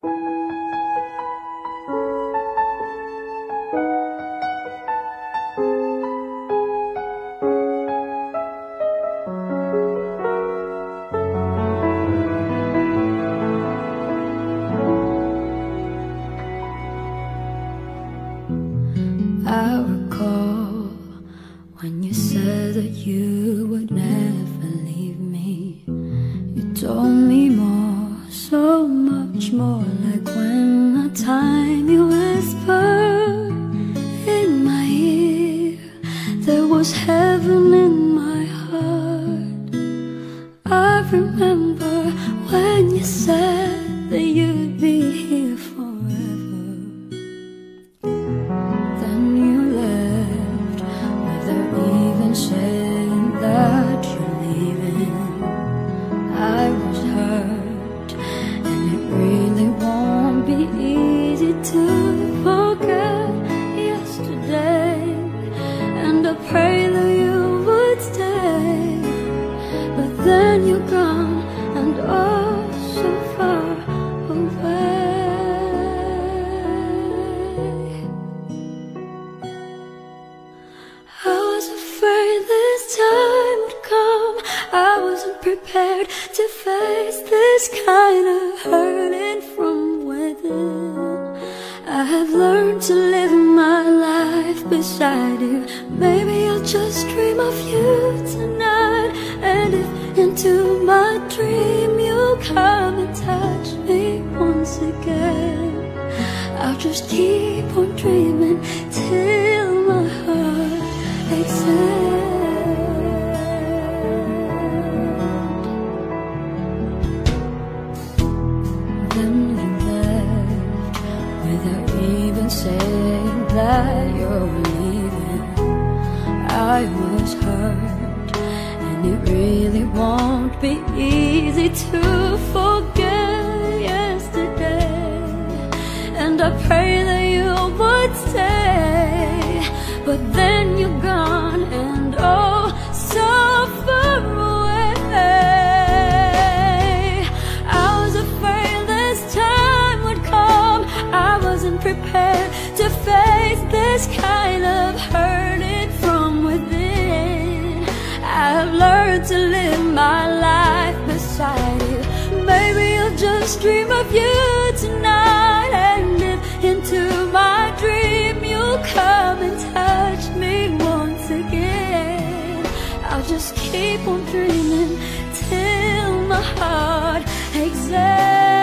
I recall when you said that you would never leave me. much more like when the time you whispered in my ear. There was heaven in my heart. I remember when you said that you'd be here forever. Then you left without even saying that you're leaving. I was hurt. when you come and oh so far away. I was afraid this time would come. I wasn't prepared to face this kind of hurting from within. I have learned to live my life beside you. Maybe I'll just dream of you tonight my dream You'll come and touch me once again I'll just keep on dreaming Till my heart breaks. Then you left without even saying that you're leaving I was hurt and it really won't be easy to forget yesterday. And I pray that you would stay But then you're gone and oh so far away. I was afraid this time would come. I wasn't prepared to face this kind of hurt. wanted to live my life beside you. Maybe I'll just dream of you tonight And live into my dream. You'll come and touch me once again. I'll just keep on dreaming Till my heart exhales.